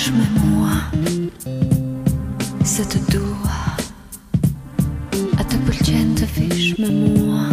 neige, mais moi, te. À ta poltienne, te fiche, mais moi.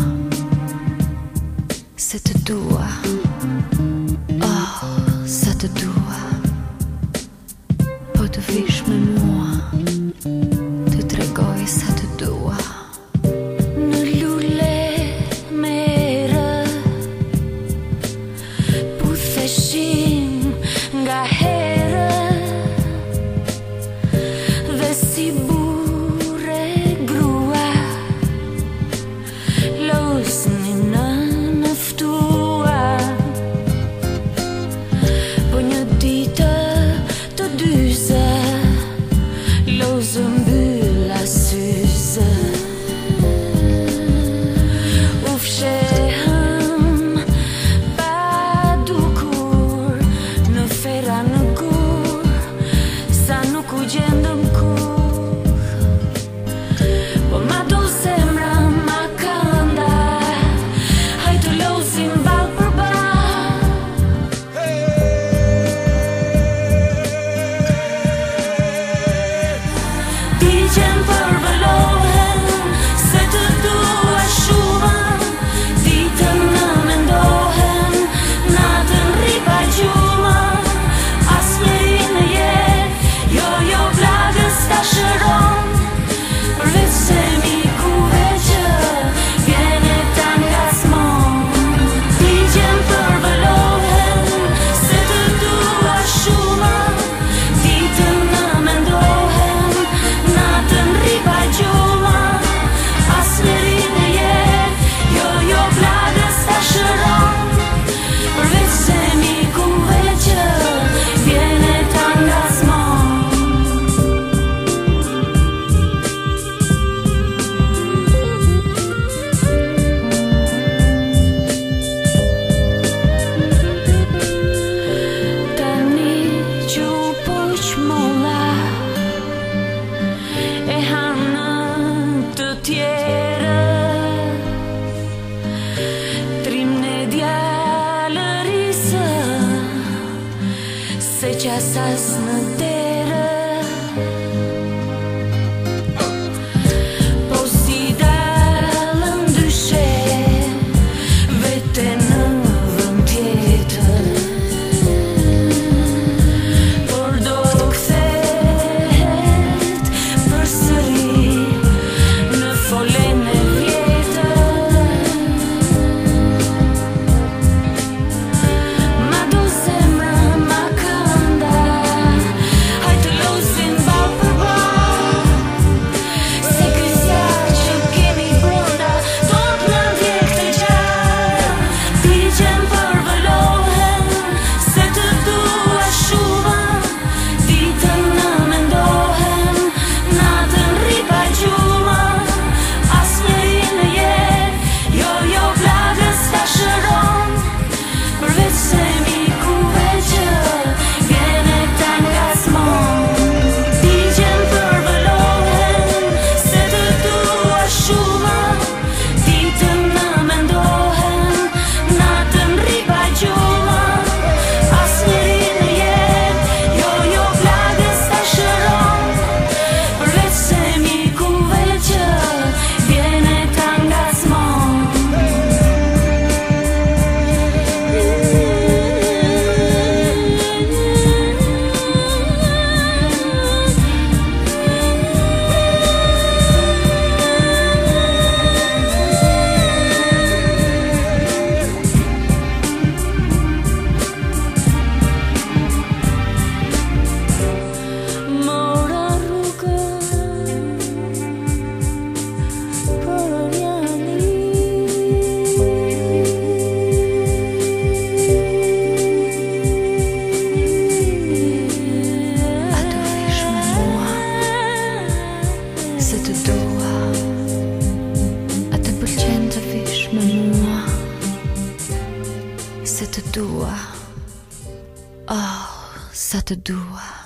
shit. just us, not. se të dua. Oh, sa të dua.